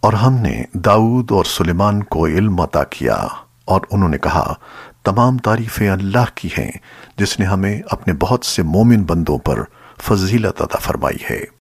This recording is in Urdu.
اور ہم نے داؤد اور سلیمان کو علم عطا کیا اور انہوں نے کہا، تمام تعریفیں اللہ کی ہیں جس نے ہمیں اپنے بہت سے مومن بندوں پر فضیلت عطا فرمائی ہے۔